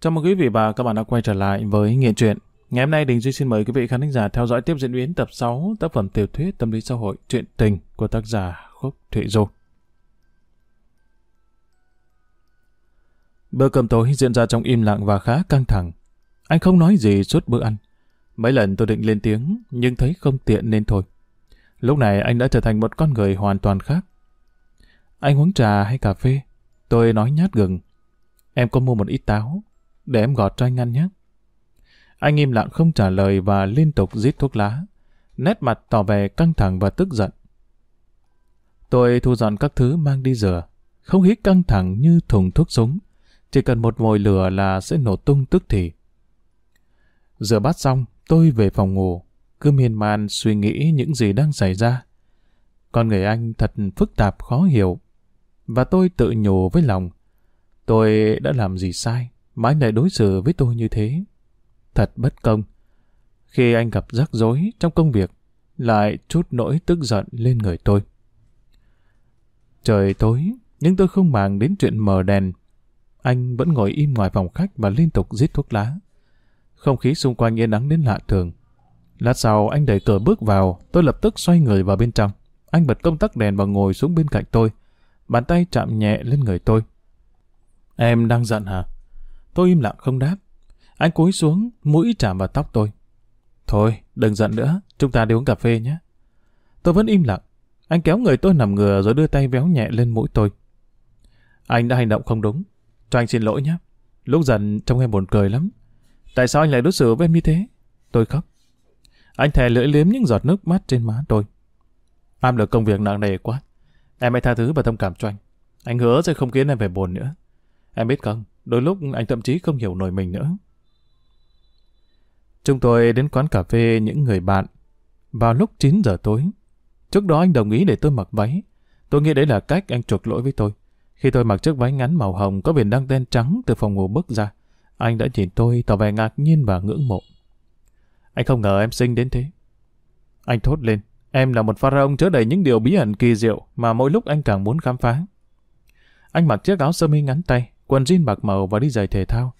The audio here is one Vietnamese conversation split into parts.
Chào mừng quý vị và các bạn đã quay trở lại với Nghiện Truyện. Ngày hôm nay Đình Duy xin mời quý vị khán thính giả theo dõi tiếp diễn biến tập 6 tác phẩm tiểu thuyết tâm lý xã hội Chuyện tình của tác giả Khúc Thụy Du. Bữa cơm tối diễn ra trong im lặng và khá căng thẳng. Anh không nói gì suốt bữa ăn. Mấy lần tôi định lên tiếng nhưng thấy không tiện nên thôi. Lúc này anh đã trở thành một con người hoàn toàn khác. Anh uống trà hay cà phê? Tôi nói nhát gừng. Em có mua một ít táo, để em gọt cho anh ăn nhé. Anh im lặng không trả lời và liên tục rít thuốc lá. Nét mặt tỏ vẻ căng thẳng và tức giận. Tôi thu dọn các thứ mang đi rửa. Không khí căng thẳng như thùng thuốc súng. Chỉ cần một mồi lửa là sẽ nổ tung tức thì. Rửa bát xong, tôi về phòng ngủ. Cứ miên man suy nghĩ những gì đang xảy ra. Con người anh thật phức tạp khó hiểu. Và tôi tự nhủ với lòng. Tôi đã làm gì sai, mà anh lại đối xử với tôi như thế. Thật bất công. Khi anh gặp rắc rối trong công việc, lại chút nỗi tức giận lên người tôi. Trời tối, nhưng tôi không màng đến chuyện mờ đèn. Anh vẫn ngồi im ngoài phòng khách và liên tục giết thuốc lá. Không khí xung quanh yên ắng đến lạ thường. Lát sau anh đẩy cửa bước vào, tôi lập tức xoay người vào bên trong. Anh bật công tắc đèn và ngồi xuống bên cạnh tôi. Bàn tay chạm nhẹ lên người tôi. Em đang giận hả? Tôi im lặng không đáp. Anh cúi xuống, mũi chạm vào tóc tôi. Thôi, đừng giận nữa, chúng ta đi uống cà phê nhé. Tôi vẫn im lặng. Anh kéo người tôi nằm ngửa rồi đưa tay véo nhẹ lên mũi tôi. Anh đã hành động không đúng. Cho anh xin lỗi nhé. Lúc giận trông em buồn cười lắm. Tại sao anh lại đối xử với em như thế? Tôi khóc. Anh thè lưỡi liếm những giọt nước mắt trên má tôi. Áp lực công việc nặng nề quá. Em hãy tha thứ và thông cảm cho anh. Anh hứa sẽ không khiến em phải buồn nữa. Em biết không, đôi lúc anh thậm chí không hiểu nổi mình nữa. Chúng tôi đến quán cà phê những người bạn vào lúc 9 giờ tối. Trước đó anh đồng ý để tôi mặc váy. Tôi nghĩ đấy là cách anh chuộc lỗi với tôi. Khi tôi mặc chiếc váy ngắn màu hồng có viền đăng đen trắng từ phòng ngủ bước ra, anh đã nhìn tôi tỏ vẻ ngạc nhiên và ngưỡng mộ. Anh không ngờ em xinh đến thế. Anh thốt lên, em là một pharaoh chứa đầy những điều bí ẩn kỳ diệu mà mỗi lúc anh càng muốn khám phá. Anh mặc chiếc áo sơ mi ngắn tay, quần jean bạc màu và đi giày thể thao.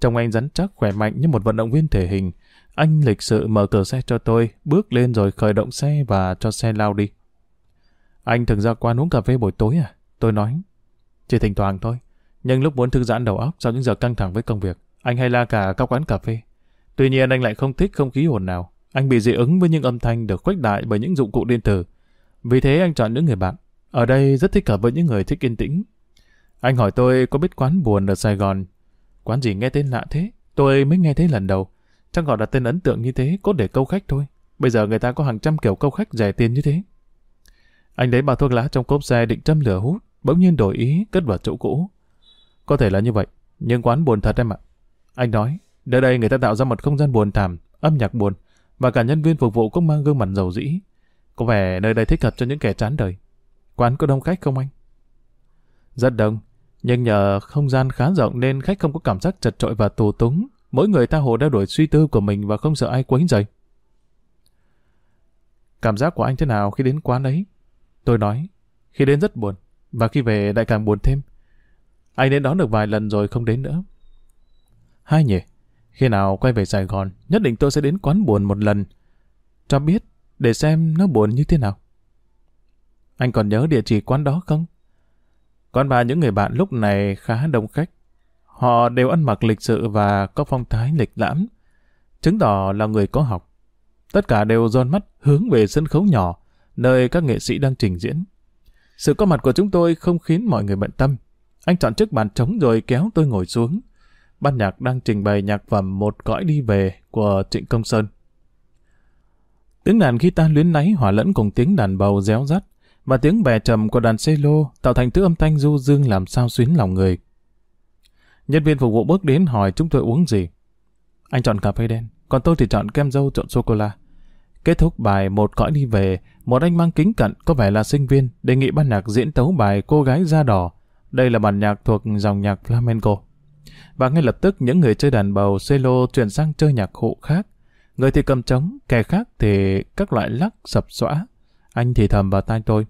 Trông anh rắn chắc khỏe mạnh như một vận động viên thể hình. Anh lịch sự mở cửa xe cho tôi, bước lên rồi khởi động xe và cho xe lao đi. Anh thường ra quán uống cà phê buổi tối à? Tôi nói. Chỉ thỉnh thoảng thôi. Nhưng lúc muốn thư giãn đầu óc sau những giờ căng thẳng với công việc, anh hay la cả các quán cà phê. Tuy nhiên anh lại không thích không khí ồn nào. Anh bị dị ứng với những âm thanh được khuếch đại bởi những dụng cụ điện tử. Vì thế anh chọn những người bạn. Ở đây rất thích hợp với những người thích yên tĩnh, anh hỏi tôi có biết quán buồn ở Sài Gòn. Quán gì nghe tên lạ thế? Tôi mới nghe thấy lần đầu. Chắc gọi là tên ấn tượng như thế, cốt để câu khách thôi. Bây giờ người ta có hàng trăm kiểu câu khách rẻ tiền như thế. Anh lấy bao thuốc lá trong cốp xe định châm lửa hút, bỗng nhiên đổi ý, cất vào chỗ cũ. Có thể là như vậy, nhưng quán buồn thật em ạ. Anh nói, nơi đây người ta tạo ra một không gian buồn thảm, âm nhạc buồn, và cả nhân viên phục vụ cũng mang gương mặt dầu dĩ. Có vẻ nơi đây thích hợp cho những kẻ chán đời. Quán có đông khách không anh? Rất đông, nhưng nhờ không gian khá rộng nên khách không có cảm giác chật trội và tù túng. Mỗi người ta hồ đeo đuổi suy tư của mình và không sợ ai quấy rầy. Cảm giác của anh thế nào khi đến quán ấy? Tôi nói, khi đến rất buồn, và khi về lại càng buồn thêm. Anh đến đón được vài lần rồi không đến nữa. Hai nhỉ, khi nào quay về Sài Gòn, nhất định tôi sẽ đến quán buồn một lần. Cho biết, để xem nó buồn như thế nào. Anh còn nhớ địa chỉ quán đó không? Còn bà những người bạn lúc này khá đông khách. Họ đều ăn mặc lịch sự và có phong thái lịch lãm, chứng tỏ là người có học. Tất cả đều dồn mắt hướng về sân khấu nhỏ, nơi các nghệ sĩ đang trình diễn. Sự có mặt của chúng tôi không khiến mọi người bận tâm. Anh chọn chiếc bàn trống rồi kéo tôi ngồi xuống. Ban nhạc đang trình bày nhạc phẩm Một cõi đi về của Trịnh Công Sơn. Tiếng đàn guitar luyến náy hòa lẫn cùng tiếng đàn bầu réo rắt và tiếng bè trầm của đàn cello tạo thành thứ âm thanh du dương làm sao xuyến lòng người. Nhân viên phục vụ bước đến hỏi chúng tôi uống gì. Anh chọn cà phê đen, còn tôi thì chọn kem dâu trộn sô-cô-la. Kết thúc bài một cõi đi về, một anh mang kính cận có vẻ là sinh viên đề nghị ban nhạc diễn tấu bài Cô gái da đỏ. Đây là bản nhạc thuộc dòng nhạc flamenco. Và ngay lập tức những người chơi đàn bầu cello chuyển sang chơi nhạc cụ khác. Người thì cầm trống, kẻ khác thì các loại lắc sập xõa. Anh thì thầm vào tai tôi.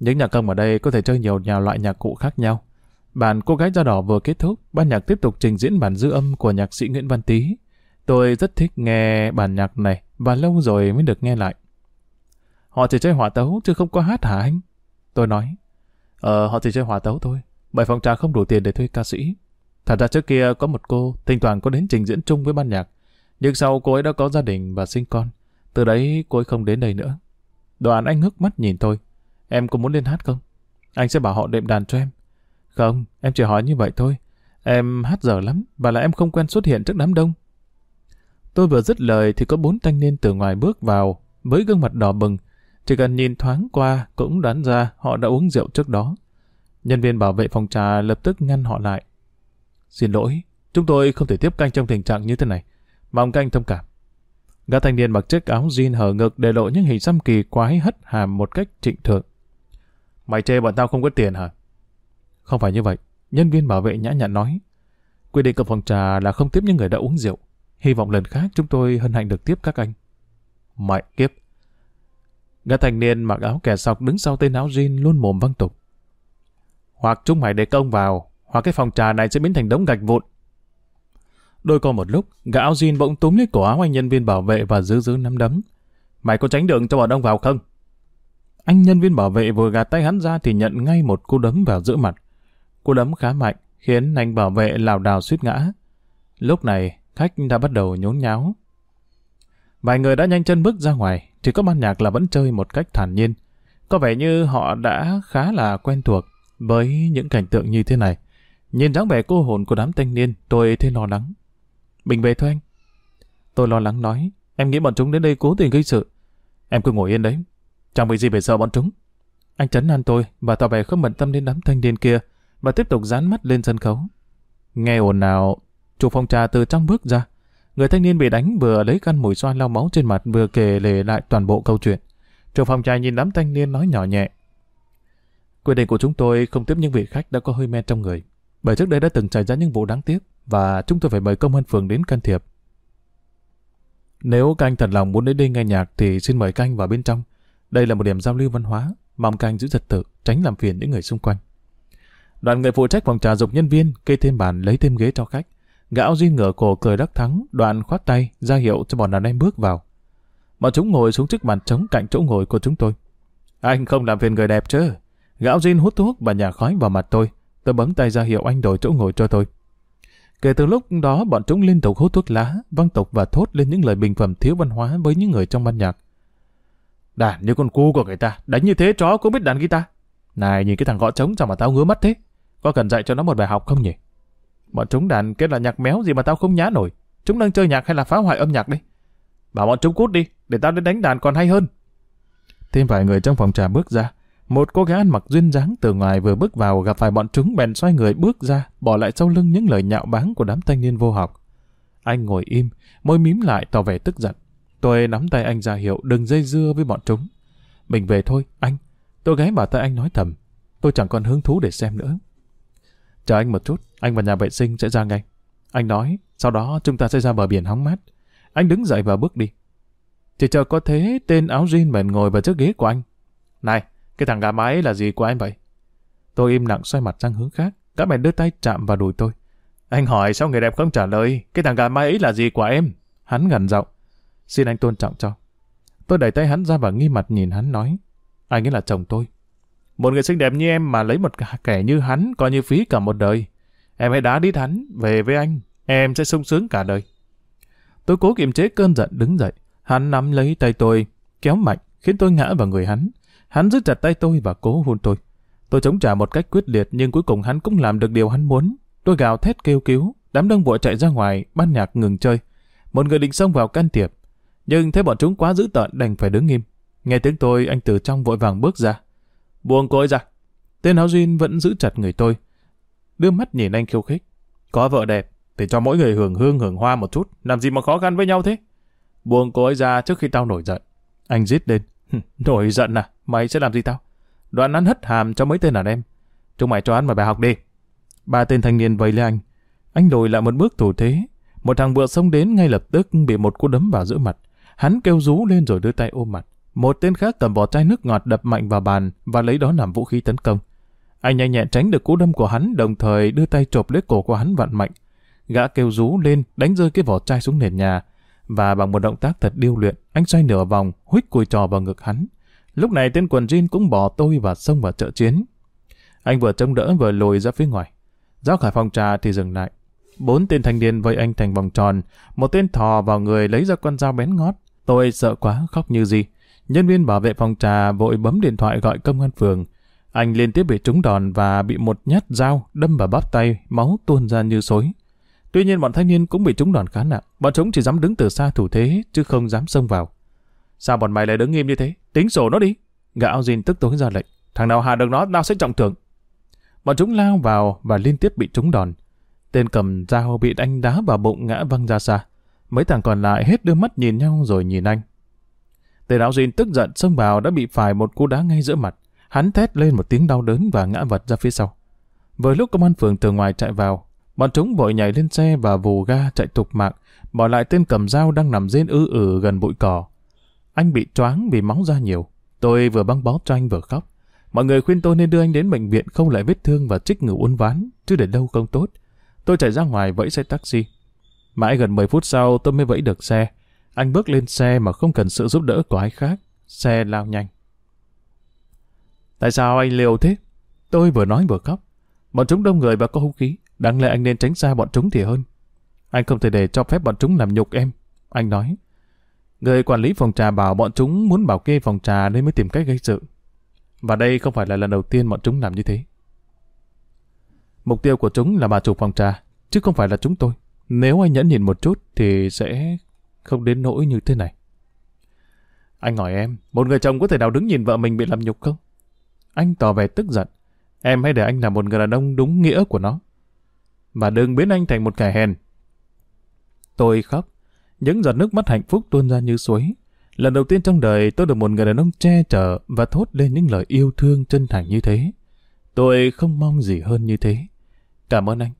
Những nhạc công ở đây có thể chơi nhiều nhà loại nhạc cụ khác nhau. Bản cô gái da đỏ vừa kết thúc, ban nhạc tiếp tục trình diễn bản dư âm của nhạc sĩ Nguyễn Văn Tý. Tôi rất thích nghe bản nhạc này và lâu rồi mới được nghe lại. Họ chỉ chơi hỏa tấu chứ không có hát hả anh? Tôi nói, ờ họ chỉ chơi hỏa tấu thôi, bởi phòng trà không đủ tiền để thuê ca sĩ. Thật ra trước kia có một cô, thỉnh thoảng có đến trình diễn chung với ban nhạc, nhưng sau cô ấy đã có gia đình và sinh con. Từ đấy cô ấy không đến đây nữa. Đoàn anh ngước mắt nhìn tôi. Em có muốn lên hát không? Anh sẽ bảo họ đệm đàn cho em. Không, em chỉ hỏi như vậy thôi. Em hát dở lắm, và là em không quen xuất hiện trước đám đông. Tôi vừa dứt lời thì có bốn thanh niên từ ngoài bước vào, với gương mặt đỏ bừng. Chỉ cần nhìn thoáng qua cũng đoán ra họ đã uống rượu trước đó. Nhân viên bảo vệ phòng trà lập tức ngăn họ lại. Xin lỗi, chúng tôi không thể tiếp canh trong tình trạng như thế này. Mong canh thông cảm. Gã thanh niên mặc chiếc áo jean hở ngực để lộ những hình xăm kỳ quái hất hàm một cách trịnh thượng. Mày chê bọn tao không có tiền hả? Không phải như vậy. Nhân viên bảo vệ nhã nhặn nói. Quy định của phòng trà là không tiếp những người đã uống rượu. Hy vọng lần khác chúng tôi hân hạnh được tiếp các anh. Mẹ kiếp. Gã thanh niên mặc áo kẻ sọc đứng sau tên áo jean luôn mồm văng tục. Hoặc chúng mày để công vào, hoặc cái phòng trà này sẽ biến thành đống gạch vụn. Đôi co một lúc, gã áo jean bỗng túm lấy cổ áo anh nhân viên bảo vệ và giữ giữ nắm đấm. Mày có tránh đường cho bọn ông vào không? Anh nhân viên bảo vệ vừa gạt tay hắn ra thì nhận ngay một cú đấm vào giữa mặt. Cú đấm khá mạnh, khiến anh bảo vệ lảo đảo suýt ngã. Lúc này, khách đã bắt đầu nhốn nháo. Vài người đã nhanh chân bước ra ngoài, chỉ có ban nhạc là vẫn chơi một cách thản nhiên. Có vẻ như họ đã khá là quen thuộc với những cảnh tượng như thế này. Nhìn dáng vẻ cô hồn của đám thanh niên, tôi thấy lo lắng. Bình về thôi anh. Tôi lo lắng nói, em nghĩ bọn chúng đến đây cố tình gây sự. Em cứ ngồi yên đấy, chẳng bị gì phải sợ bọn chúng. Anh chấn an tôi và tỏ vẻ không bận tâm đến đám thanh niên kia và tiếp tục dán mắt lên sân khấu. Nghe ồn nào, chủ phòng trà từ trong bước ra. Người thanh niên bị đánh vừa lấy khăn mùi xoa lau máu trên mặt vừa kể lể lại toàn bộ câu chuyện. Chủ phòng trà nhìn đám thanh niên nói nhỏ nhẹ. Quyết định của chúng tôi không tiếp những vị khách đã có hơi men trong người. Bởi trước đây đã từng xảy ra những vụ đáng tiếc và chúng tôi phải mời công an phường đến can thiệp. Nếu các anh thật lòng muốn đến đây nghe nhạc thì xin mời các anh vào bên trong. Đây là một điểm giao lưu văn hóa, mong canh giữ trật tự, tránh làm phiền những người xung quanh. Đoàn người phụ trách phòng trà dục nhân viên kê thêm bàn lấy thêm ghế cho khách. Gã Duy ngửa cổ cười đắc thắng, đoàn khoát tay, ra hiệu cho bọn đàn em bước vào. Bọn chúng ngồi xuống trước bàn trống cạnh chỗ ngồi của chúng tôi. Anh không làm phiền người đẹp chứ? Gã Jin hút thuốc và nhả khói vào mặt tôi. Tôi bấm tay ra hiệu anh đổi chỗ ngồi cho tôi. Kể từ lúc đó bọn chúng liên tục hút thuốc lá, văng tục và thốt lên những lời bình phẩm thiếu văn hóa với những người trong ban nhạc. Đàn như con cu của người ta, đánh như thế chó cũng biết đàn guitar. Này nhìn cái thằng gõ trống sao mà tao ngứa mắt thế? Có cần dạy cho nó một bài học không nhỉ? Bọn chúng đàn kết là nhạc méo gì mà tao không nhá nổi. Chúng đang chơi nhạc hay là phá hoại âm nhạc đi Bảo bọn chúng cút đi, để tao đến đánh đàn còn hay hơn. Thêm vài người trong phòng trà bước ra. Một cô gái ăn mặc duyên dáng từ ngoài vừa bước vào gặp phải bọn chúng bèn xoay người bước ra, bỏ lại sau lưng những lời nhạo báng của đám thanh niên vô học. Anh ngồi im, môi mím lại tỏ vẻ tức giận. Tôi nắm tay anh ra hiệu đừng dây dưa với bọn chúng. Mình về thôi, anh. Tôi ghé bảo tay anh nói thầm. Tôi chẳng còn hứng thú để xem nữa. Chờ anh một chút, anh vào nhà vệ sinh sẽ ra ngay. Anh nói, sau đó chúng ta sẽ ra bờ biển hóng mát. Anh đứng dậy và bước đi. Chỉ chờ có thế, tên áo jean mền ngồi vào chiếc ghế của anh. Này, cái thằng gà mái là gì của anh vậy? Tôi im lặng xoay mặt sang hướng khác. Các mày đưa tay chạm vào đùi tôi. Anh hỏi sao người đẹp không trả lời? Cái thằng gà mái ấy là gì của em? Hắn gần giọng. Xin anh tôn trọng cho. Tôi đẩy tay hắn ra và nghi mặt nhìn hắn nói. Anh ấy là chồng tôi. Một người xinh đẹp như em mà lấy một kẻ như hắn coi như phí cả một đời. Em hãy đá đít hắn, về với anh. Em sẽ sung sướng cả đời. Tôi cố kiềm chế cơn giận đứng dậy. Hắn nắm lấy tay tôi, kéo mạnh, khiến tôi ngã vào người hắn. Hắn giữ chặt tay tôi và cố hôn tôi. Tôi chống trả một cách quyết liệt nhưng cuối cùng hắn cũng làm được điều hắn muốn. Tôi gào thét kêu cứu, đám đông vội chạy ra ngoài, ban nhạc ngừng chơi. Một người định xông vào can thiệp, nhưng thấy bọn chúng quá dữ tợn đành phải đứng im. Nghe tiếng tôi, anh từ trong vội vàng bước ra. Buông cô ấy ra. Tên áo duyên vẫn giữ chặt người tôi. Đưa mắt nhìn anh khiêu khích. Có vợ đẹp, thì cho mỗi người hưởng hương hưởng hoa một chút. Làm gì mà khó khăn với nhau thế? Buông cô ấy ra trước khi tao nổi giận. Anh giết lên. nổi giận à? Mày sẽ làm gì tao? Đoạn hắn hất hàm cho mấy tên đàn em. Chúng mày cho hắn mà bài học đi. Ba tên thanh niên vây lên anh. Anh lùi lại một bước thủ thế. Một thằng vừa xông đến ngay lập tức bị một cú đấm vào giữa mặt. Hắn kêu rú lên rồi đưa tay ôm mặt. Một tên khác cầm vỏ chai nước ngọt đập mạnh vào bàn và lấy đó làm vũ khí tấn công. Anh nhanh nhẹn tránh được cú đâm của hắn, đồng thời đưa tay chộp lấy cổ của hắn vặn mạnh. Gã kêu rú lên, đánh rơi cái vỏ chai xuống nền nhà. Và bằng một động tác thật điêu luyện, anh xoay nửa vòng, huých cùi trò vào ngực hắn. Lúc này tên quần jean cũng bỏ tôi và xông vào trợ chiến. Anh vừa trông đỡ vừa lùi ra phía ngoài. Ra khỏi phòng trà thì dừng lại. Bốn tên thanh niên vây anh thành vòng tròn. Một tên thò vào người lấy ra con dao bén ngót. Tôi sợ quá khóc như gì. Nhân viên bảo vệ phòng trà vội bấm điện thoại gọi công an phường. Anh liên tiếp bị trúng đòn và bị một nhát dao đâm vào bắp tay, máu tuôn ra như xối. Tuy nhiên bọn thanh niên cũng bị trúng đòn khá nặng. Bọn chúng chỉ dám đứng từ xa thủ thế, chứ không dám xông vào. Sao bọn mày lại đứng nghiêm như thế? Tính sổ nó đi. Gã áo jean tức tối ra lệnh. Thằng nào hạ được nó, tao sẽ trọng thưởng. Bọn chúng lao vào và liên tiếp bị trúng đòn. Tên cầm dao bị đánh đá vào bụng ngã văng ra xa. Mấy thằng còn lại hết đưa mắt nhìn nhau rồi nhìn anh. Tề lão Jin tức giận xông vào đã bị phải một cú đá ngay giữa mặt. Hắn thét lên một tiếng đau đớn và ngã vật ra phía sau. Vừa lúc công an phường từ ngoài chạy vào, bọn chúng vội nhảy lên xe và vù ga chạy tục mạng, bỏ lại tên cầm dao đang nằm rên ư ử gần bụi cỏ. Anh bị choáng vì máu ra nhiều. Tôi vừa băng bó cho anh vừa khóc. Mọi người khuyên tôi nên đưa anh đến bệnh viện không lại vết thương và trích ngừa uốn ván, chứ để đâu không tốt. Tôi chạy ra ngoài vẫy xe taxi. Mãi gần 10 phút sau tôi mới vẫy được xe. Anh bước lên xe mà không cần sự giúp đỡ của ai khác. Xe lao nhanh. Tại sao anh liều thế? Tôi vừa nói vừa khóc. Bọn chúng đông người và có hung khí. Đáng lẽ anh nên tránh xa bọn chúng thì hơn. Anh không thể để cho phép bọn chúng làm nhục em. Anh nói. Người quản lý phòng trà bảo bọn chúng muốn bảo kê phòng trà nên mới tìm cách gây sự. Và đây không phải là lần đầu tiên bọn chúng làm như thế. Mục tiêu của chúng là bà chủ phòng trà, chứ không phải là chúng tôi. Nếu anh nhẫn nhìn một chút thì sẽ không đến nỗi như thế này. Anh hỏi em, một người chồng có thể nào đứng nhìn vợ mình bị làm nhục không? Anh tỏ vẻ tức giận. Em hãy để anh là một người đàn ông đúng nghĩa của nó. Và đừng biến anh thành một kẻ hèn. Tôi khóc. Những giọt nước mắt hạnh phúc tuôn ra như suối. Lần đầu tiên trong đời tôi được một người đàn ông che chở và thốt lên những lời yêu thương chân thành như thế. Tôi không mong gì hơn như thế. Cảm ơn anh.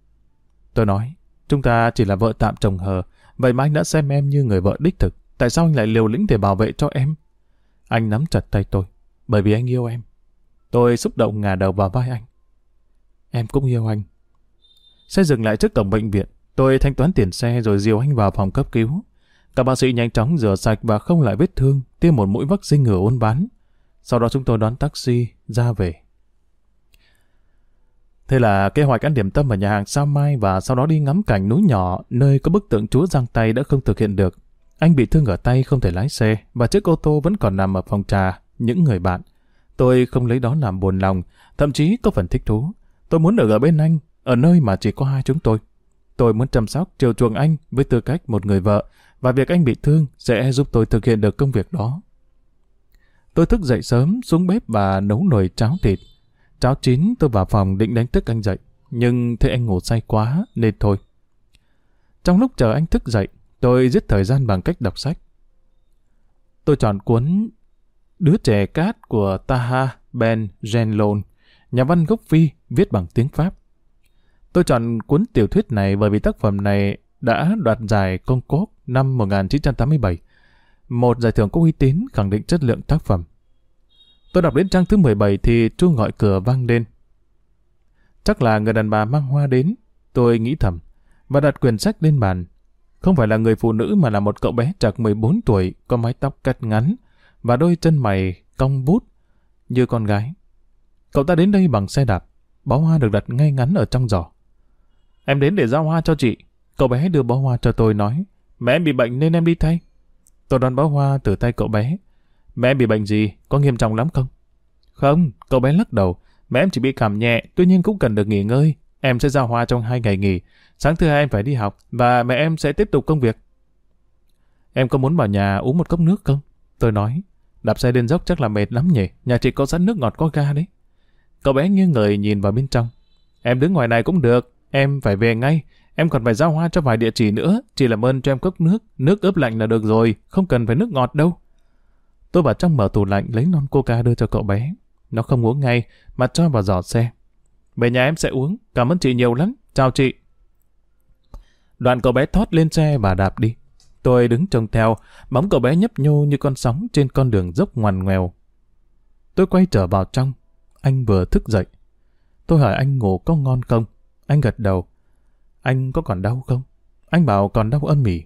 Tôi nói, chúng ta chỉ là vợ tạm chồng hờ, vậy mà anh đã xem em như người vợ đích thực. Tại sao anh lại liều lĩnh để bảo vệ cho em? Anh nắm chặt tay tôi, bởi vì anh yêu em. Tôi xúc động ngả đầu vào vai anh. Em cũng yêu anh. Xe dừng lại trước cổng bệnh viện. Tôi thanh toán tiền xe rồi dìu anh vào phòng cấp cứu. Các bác sĩ nhanh chóng rửa sạch và không lại vết thương, tiêm một mũi vaccine ngừa uốn ván. Sau đó chúng tôi đón taxi ra về. Thế là kế hoạch ăn điểm tâm ở nhà hàng sao mai và sau đó đi ngắm cảnh núi nhỏ nơi có bức tượng chúa giang tay đã không thực hiện được. Anh bị thương ở tay không thể lái xe và chiếc ô tô vẫn còn nằm ở phòng trà, những người bạn. Tôi không lấy đó làm buồn lòng, thậm chí có phần thích thú. Tôi muốn được ở bên anh, ở nơi mà chỉ có hai chúng tôi. Tôi muốn chăm sóc, chiều chuộng anh với tư cách một người vợ, và việc anh bị thương sẽ giúp tôi thực hiện được công việc đó. Tôi thức dậy sớm, xuống bếp và nấu nồi cháo thịt. Cháo chín tôi vào phòng định đánh thức anh dậy, nhưng thấy anh ngủ say quá nên thôi. Trong lúc chờ anh thức dậy, tôi giết thời gian bằng cách đọc sách. Tôi chọn cuốn Đứa trẻ cát của Taha Ben Genlon, nhà văn gốc Phi viết bằng tiếng Pháp. Tôi chọn cuốn tiểu thuyết này bởi vì tác phẩm này đã đoạt giải Concord năm 1987, một giải thưởng có uy tín khẳng định chất lượng tác phẩm. Tôi đọc đến trang thứ 17 thì chuông gọi cửa vang lên. Chắc là người đàn bà mang hoa đến, tôi nghĩ thầm, và đặt quyển sách lên bàn. Không phải là người phụ nữ mà là một cậu bé chạc 14 tuổi, có mái tóc cắt ngắn, và đôi chân mày cong bút như con gái. Cậu ta đến đây bằng xe đạp, bó hoa được đặt ngay ngắn ở trong giỏ. Em đến để giao hoa cho chị. Cậu bé đưa bó hoa cho tôi nói, mẹ em bị bệnh nên em đi thay. Tôi đón bó hoa từ tay cậu bé. Mẹ em bị bệnh gì? Có nghiêm trọng lắm không? Không, cậu bé lắc đầu. Mẹ em chỉ bị cảm nhẹ, tuy nhiên cũng cần được nghỉ ngơi. Em sẽ giao hoa trong hai ngày nghỉ. Sáng thứ hai em phải đi học và mẹ em sẽ tiếp tục công việc. Em có muốn vào nhà uống một cốc nước không? Tôi nói, đạp xe lên dốc chắc là mệt lắm nhỉ. Nhà chị có sẵn nước ngọt có ga đấy. Cậu bé nghiêng người nhìn vào bên trong. Em đứng ngoài này cũng được. Em phải về ngay. Em còn phải giao hoa cho vài địa chỉ nữa. Chỉ làm ơn cho em cốc nước. Nước ướp lạnh là được rồi. Không cần phải nước ngọt đâu. Tôi vào trong mở tủ lạnh lấy non coca đưa cho cậu bé. Nó không uống ngay, mà cho vào giỏ xe. Về nhà em sẽ uống. Cảm ơn chị nhiều lắm. Chào chị. Đoạn cậu bé thoát lên xe và đạp đi. Tôi đứng trông theo, bóng cậu bé nhấp nhô như con sóng trên con đường dốc ngoằn ngoèo. Tôi quay trở vào trong. Anh vừa thức dậy. Tôi hỏi anh ngủ có ngon không? Anh gật đầu. Anh có còn đau không? Anh bảo còn đau ân mỉ.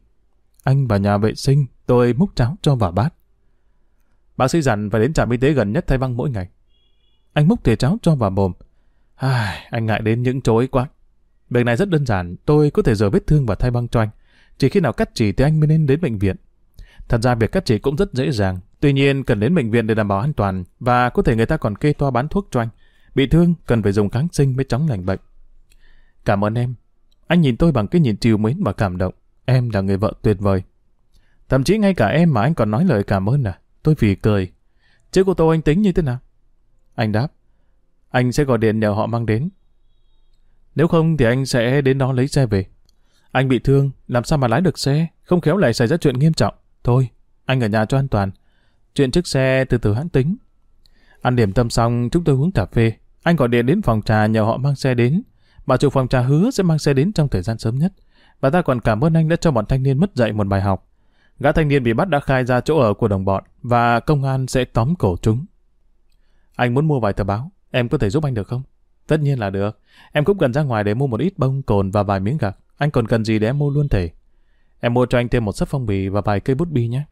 Anh vào nhà vệ sinh, tôi múc cháo cho vào bát. Bác sĩ dặn phải đến trạm y tế gần nhất thay băng mỗi ngày. Anh múc thìa cháo cho vào mồm. Ai, anh ngại đến những chối quá. Việc này rất đơn giản, tôi có thể rửa vết thương và thay băng cho anh. Chỉ khi nào cắt chỉ thì anh mới nên đến bệnh viện. Thật ra việc cắt chỉ cũng rất dễ dàng. Tuy nhiên cần đến bệnh viện để đảm bảo an toàn và có thể người ta còn kê toa bán thuốc cho anh. Bị thương cần phải dùng kháng sinh mới chóng lành bệnh. Cảm ơn em. Anh nhìn tôi bằng cái nhìn chiều mến và cảm động. Em là người vợ tuyệt vời. Thậm chí ngay cả em mà anh còn nói lời cảm ơn à. Tôi phì cười. Chứ cô Tô anh tính như thế nào? Anh đáp. Anh sẽ gọi điện nhờ họ mang đến. Nếu không thì anh sẽ đến đó lấy xe về. Anh bị thương, làm sao mà lái được xe? Không khéo lại xảy ra chuyện nghiêm trọng. Thôi, anh ở nhà cho an toàn. Chuyện chiếc xe từ từ hãn tính. Ăn điểm tâm xong, chúng tôi uống cà phê. Anh gọi điện đến phòng trà nhờ họ mang xe đến. Bà chủ phòng trà hứa sẽ mang xe đến trong thời gian sớm nhất. Bà ta còn cảm ơn anh đã cho bọn thanh niên mất dạy một bài học. Gã thanh niên bị bắt đã khai ra chỗ ở của đồng bọn và công an sẽ tóm cổ chúng. Anh muốn mua vài tờ báo, em có thể giúp anh được không? Tất nhiên là được. Em cũng cần ra ngoài để mua một ít bông, cồn và vài miếng gạc. Anh còn cần gì để em mua luôn thể. Em mua cho anh thêm một sấp phong bì và vài cây bút bi nhé.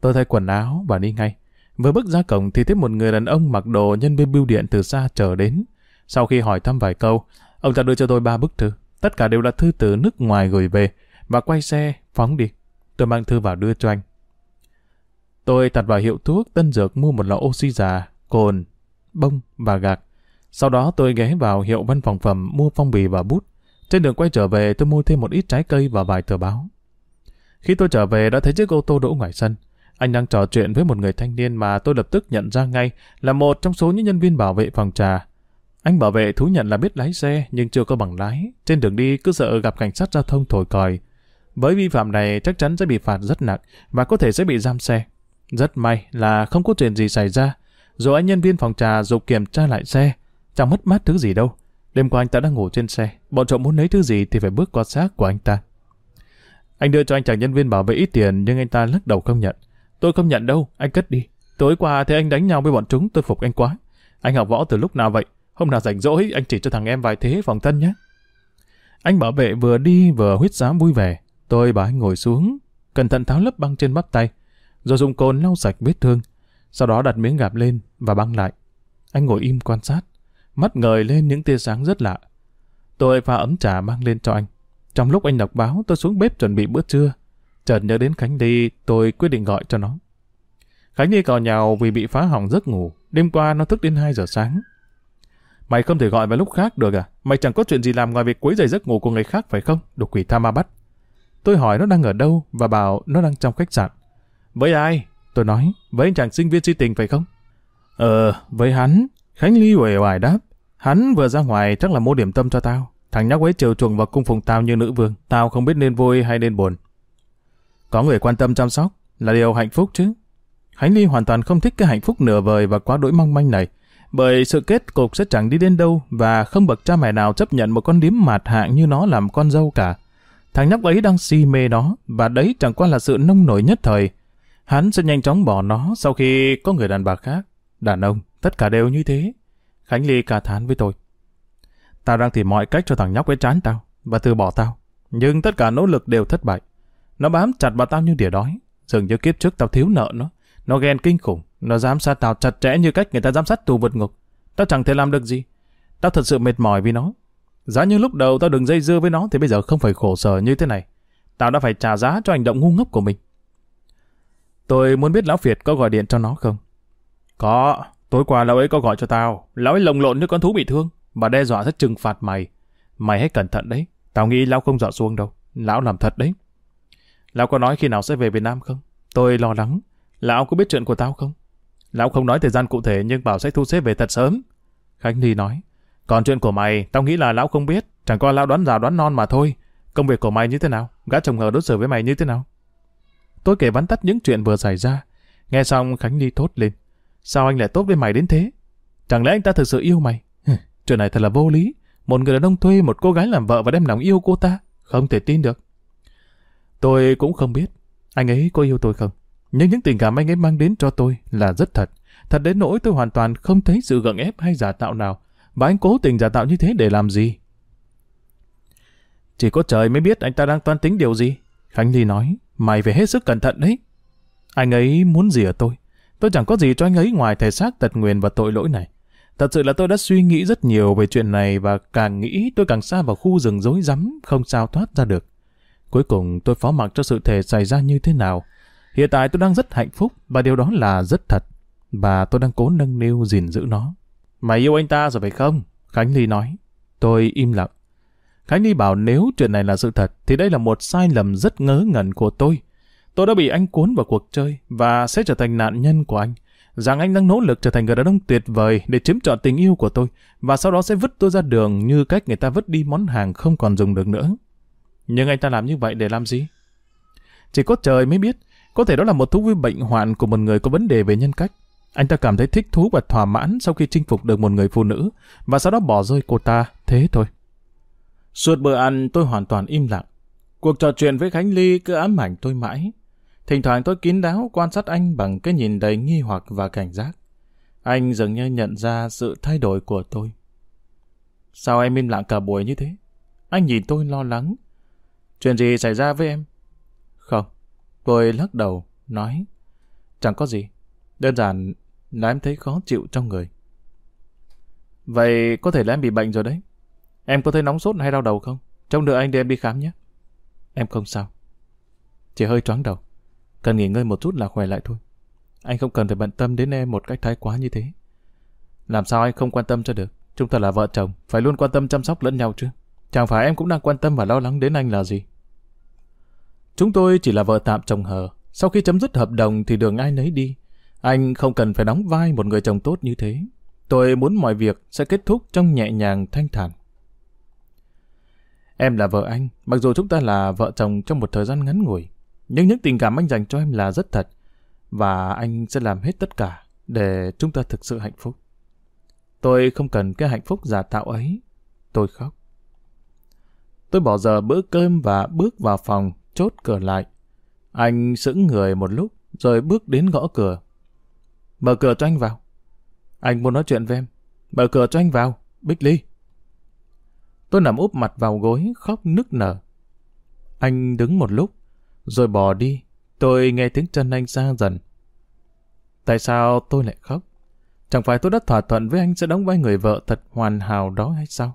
Tôi thay quần áo và đi ngay. Vừa bước ra cổng thì thấy một người đàn ông mặc đồ nhân viên bưu điện từ xa chờ đến. Sau khi hỏi thăm vài câu, ông ta đưa cho tôi ba bức thư. Tất cả đều là thư từ nước ngoài gửi về và quay xe phóng đi. Tôi mang thư vào đưa cho anh. Tôi tạt vào hiệu thuốc tân dược mua một lọ oxy già, cồn, bông và gạc. Sau đó tôi ghé vào hiệu văn phòng phẩm mua phong bì và bút. Trên đường quay trở về tôi mua thêm một ít trái cây và vài tờ báo. Khi tôi trở về đã thấy chiếc ô tô đỗ ngoài sân. Anh đang trò chuyện với một người thanh niên mà tôi lập tức nhận ra ngay là một trong số những nhân viên bảo vệ phòng trà. Anh bảo vệ thú nhận là biết lái xe nhưng chưa có bằng lái. Trên đường đi cứ sợ gặp cảnh sát giao thông thổi còi. Với vi phạm này chắc chắn sẽ bị phạt rất nặng và có thể sẽ bị giam xe. Rất may là không có chuyện gì xảy ra. Rồi anh nhân viên phòng trà dục kiểm tra lại xe. Chẳng mất mát thứ gì đâu. Đêm qua anh ta đang ngủ trên xe. Bọn trộm muốn lấy thứ gì thì phải bước qua xác của anh ta. Anh đưa cho anh chàng nhân viên bảo vệ ít tiền nhưng anh ta lắc đầu không nhận. Tôi không nhận đâu, anh cất đi. Tối qua thấy anh đánh nhau với bọn chúng, tôi phục anh quá. Anh học võ từ lúc nào vậy? Hôm nào rảnh rỗi, anh chỉ cho thằng em vài thế phòng thân nhé. Anh bảo vệ vừa đi vừa huyết giá vui vẻ. Tôi bảo anh ngồi xuống, cẩn thận tháo lớp băng trên bắp tay, rồi dùng cồn lau sạch vết thương. Sau đó đặt miếng gạp lên và băng lại. Anh ngồi im quan sát, mắt ngời lên những tia sáng rất lạ. Tôi pha ấm trà mang lên cho anh. Trong lúc anh đọc báo, tôi xuống bếp chuẩn bị bữa trưa. Chợt nhớ đến Khánh Ly, tôi quyết định gọi cho nó. Khánh Ly cào nhào vì bị phá hỏng giấc ngủ. Đêm qua nó thức đến 2 giờ sáng. Mày không thể gọi vào lúc khác được à? Mày chẳng có chuyện gì làm ngoài việc quấy rầy giấc ngủ của người khác phải không? đồ quỷ tha ma bắt. Tôi hỏi nó đang ở đâu và bảo nó đang trong khách sạn. Với ai? Tôi nói, với anh chàng sinh viên si tình phải không? Ờ, với hắn. Khánh Ly uể oải đáp. Hắn vừa ra ngoài chắc là mua điểm tâm cho tao. Thằng nhóc ấy chiều chuồng vào cung phụng tao như nữ vương. Tao không biết nên vui hay nên buồn. Có người quan tâm chăm sóc là điều hạnh phúc chứ. Khánh Ly hoàn toàn không thích cái hạnh phúc nửa vời và quá đỗi mong manh này. Bởi sự kết cục sẽ chẳng đi đến đâu và không bậc cha mẹ nào chấp nhận một con điếm mạt hạng như nó làm con dâu cả. Thằng nhóc ấy đang si mê nó và đấy chẳng qua là sự nông nổi nhất thời. Hắn sẽ nhanh chóng bỏ nó sau khi có người đàn bà khác. Đàn ông, tất cả đều như thế. Khánh Ly cả thán với tôi. Tao đang tìm mọi cách cho thằng nhóc ấy chán tao và từ bỏ tao. Nhưng tất cả nỗ lực đều thất bại. Nó bám chặt vào tao như đỉa đói. Dường như kiếp trước tao thiếu nợ nó. Nó ghen kinh khủng. Nó giám sát tao chặt chẽ như cách người ta giám sát tù vượt ngục. Tao chẳng thể làm được gì. Tao thật sự mệt mỏi vì nó. Giá như lúc đầu tao đừng dây dưa với nó thì bây giờ không phải khổ sở như thế này. Tao đã phải trả giá cho hành động ngu ngốc của mình. Tôi muốn biết Lão Việt có gọi điện cho nó không? Có. Tối qua lão ấy có gọi cho tao. Lão ấy lồng lộn như con thú bị thương và đe dọa sẽ trừng phạt mày. Mày hãy cẩn thận đấy. Tao nghĩ lão không dọa xuông đâu. Lão làm thật đấy. Lão có nói khi nào sẽ về Việt Nam không? Tôi lo lắng. Lão có biết chuyện của tao không? Lão không nói thời gian cụ thể nhưng bảo sẽ thu xếp về thật sớm. Khánh Ly nói. Còn chuyện của mày, tao nghĩ là lão không biết. Chẳng qua lão đoán già đoán non mà thôi. Công việc của mày như thế nào? Gã chồng hờ đối xử với mày như thế nào? Tôi kể vắn tắt những chuyện vừa xảy ra. Nghe xong Khánh Ly thốt lên. Sao anh lại tốt với mày đến thế? Chẳng lẽ anh ta thực sự yêu mày? chuyện này thật là vô lý. Một người đàn ông thuê một cô gái làm vợ và đem lòng yêu cô ta. Không thể tin được. Tôi cũng không biết anh ấy có yêu tôi không. Nhưng những tình cảm anh ấy mang đến cho tôi là rất thật. Thật đến nỗi tôi hoàn toàn không thấy sự gượng ép hay giả tạo nào. Và anh cố tình giả tạo như thế để làm gì? Chỉ có trời mới biết anh ta đang toan tính điều gì. Khánh Ly nói, mày phải hết sức cẩn thận đấy. Anh ấy muốn gì ở tôi? Tôi chẳng có gì cho anh ấy ngoài thể xác tật nguyền và tội lỗi này. Thật sự là tôi đã suy nghĩ rất nhiều về chuyện này và càng nghĩ tôi càng xa vào khu rừng rối rắm, không sao thoát ra được. Cuối cùng tôi phó mặc cho sự thể xảy ra như thế nào. Hiện tại tôi đang rất hạnh phúc và điều đó là rất thật. Và tôi đang cố nâng niu gìn giữ nó. Mày yêu anh ta rồi phải không? Khánh Ly nói. Tôi im lặng. Khánh Ly bảo nếu chuyện này là sự thật thì đây là một sai lầm rất ngớ ngẩn của tôi. Tôi đã bị anh cuốn vào cuộc chơi và sẽ trở thành nạn nhân của anh. Rằng anh đang nỗ lực trở thành người đàn ông tuyệt vời để chiếm trọn tình yêu của tôi và sau đó sẽ vứt tôi ra đường như cách người ta vứt đi món hàng không còn dùng được nữa. Nhưng anh ta làm như vậy để làm gì? Chỉ có trời mới biết, có thể đó là một thú vui bệnh hoạn của một người có vấn đề về nhân cách. Anh ta cảm thấy thích thú và thỏa mãn sau khi chinh phục được một người phụ nữ và sau đó bỏ rơi cô ta, thế thôi. Suốt bữa ăn tôi hoàn toàn im lặng. Cuộc trò chuyện với Khánh Ly cứ ám ảnh tôi mãi. Thỉnh thoảng tôi kín đáo quan sát anh bằng cái nhìn đầy nghi hoặc và cảnh giác. Anh dường như nhận ra sự thay đổi của tôi. Sao em im lặng cả buổi như thế? Anh nhìn tôi lo lắng. Chuyện gì xảy ra với em? Không. Tôi lắc đầu, nói. Chẳng có gì. Đơn giản là em thấy khó chịu trong người. Vậy có thể là em bị bệnh rồi đấy. Em có thấy nóng sốt hay đau đầu không? Trong đợi anh đưa em đi khám nhé. Em không sao. Chỉ hơi choáng đầu. Cần nghỉ ngơi một chút là khỏe lại thôi. Anh không cần phải bận tâm đến em một cách thái quá như thế. Làm sao anh không quan tâm cho được? Chúng ta là vợ chồng, phải luôn quan tâm chăm sóc lẫn nhau chứ. Chẳng phải em cũng đang quan tâm và lo lắng đến anh là gì? Chúng tôi chỉ là vợ tạm chồng hờ. Sau khi chấm dứt hợp đồng thì đường ai nấy đi. Anh không cần phải đóng vai một người chồng tốt như thế. Tôi muốn mọi việc sẽ kết thúc trong nhẹ nhàng thanh thản. Em là vợ anh, mặc dù chúng ta là vợ chồng trong một thời gian ngắn ngủi. Nhưng những tình cảm anh dành cho em là rất thật. Và anh sẽ làm hết tất cả để chúng ta thực sự hạnh phúc. Tôi không cần cái hạnh phúc giả tạo ấy. Tôi khóc. Tôi bỏ giờ bữa cơm và bước vào phòng, chốt cửa lại. Anh sững người một lúc, rồi bước đến gõ cửa. Mở cửa cho anh vào. Anh muốn nói chuyện với em. Mở cửa cho anh vào. Bích Ly. Tôi nằm úp mặt vào gối, khóc nức nở. Anh đứng một lúc, rồi bỏ đi. Tôi nghe tiếng chân anh xa dần. Tại sao tôi lại khóc? Chẳng phải tôi đã thỏa thuận với anh sẽ đóng vai người vợ thật hoàn hảo đó hay sao?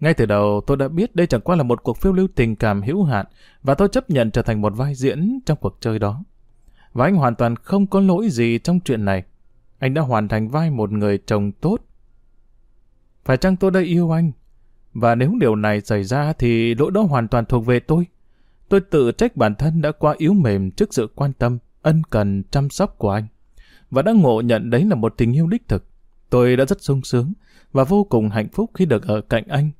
Ngay từ đầu tôi đã biết đây chẳng qua là một cuộc phiêu lưu tình cảm hữu hạn và tôi chấp nhận trở thành một vai diễn trong cuộc chơi đó. Và anh hoàn toàn không có lỗi gì trong chuyện này. Anh đã hoàn thành vai một người chồng tốt. Phải chăng tôi đã yêu anh? Và nếu điều này xảy ra thì lỗi đó hoàn toàn thuộc về tôi. Tôi tự trách bản thân đã quá yếu mềm trước sự quan tâm, ân cần, chăm sóc của anh. Và đã ngộ nhận đấy là một tình yêu đích thực. Tôi đã rất sung sướng và vô cùng hạnh phúc khi được ở cạnh anh.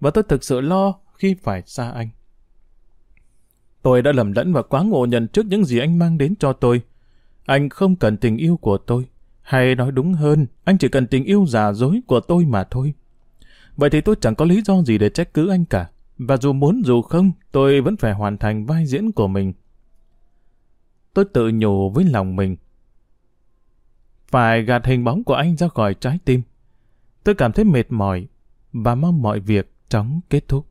Và tôi thực sự lo khi phải xa anh. Tôi đã lầm lẫn và quá ngộ nhận trước những gì anh mang đến cho tôi. Anh không cần tình yêu của tôi. Hay nói đúng hơn, anh chỉ cần tình yêu giả dối của tôi mà thôi. Vậy thì tôi chẳng có lý do gì để trách cứ anh cả. Và dù muốn dù không, tôi vẫn phải hoàn thành vai diễn của mình. Tôi tự nhủ với lòng mình. Phải gạt hình bóng của anh ra khỏi trái tim. Tôi cảm thấy mệt mỏi và mong mọi việc chóng kết thúc.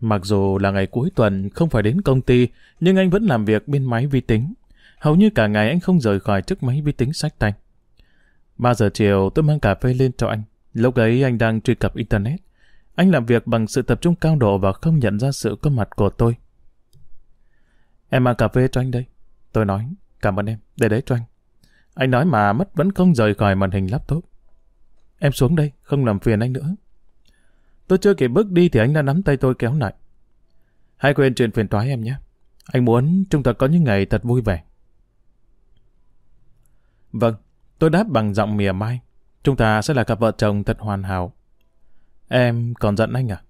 Mặc dù là ngày cuối tuần không phải đến công ty, nhưng anh vẫn làm việc bên máy vi tính. Hầu như cả ngày anh không rời khỏi chiếc máy vi tính sách tay. 3 giờ chiều tôi mang cà phê lên cho anh. Lúc ấy anh đang truy cập Internet. Anh làm việc bằng sự tập trung cao độ và không nhận ra sự có mặt của tôi. Em mang cà phê cho anh đây. Tôi nói, cảm ơn em, để đấy cho anh. Anh nói mà mất vẫn không rời khỏi màn hình laptop. Em xuống đây, không làm phiền anh nữa. Tôi chưa kịp bước đi thì anh đã nắm tay tôi kéo lại. Hãy quên chuyện phiền toái em nhé. Anh muốn chúng ta có những ngày thật vui vẻ. Vâng, tôi đáp bằng giọng mỉa mai. Chúng ta sẽ là cặp vợ chồng thật hoàn hảo. Em còn giận anh à?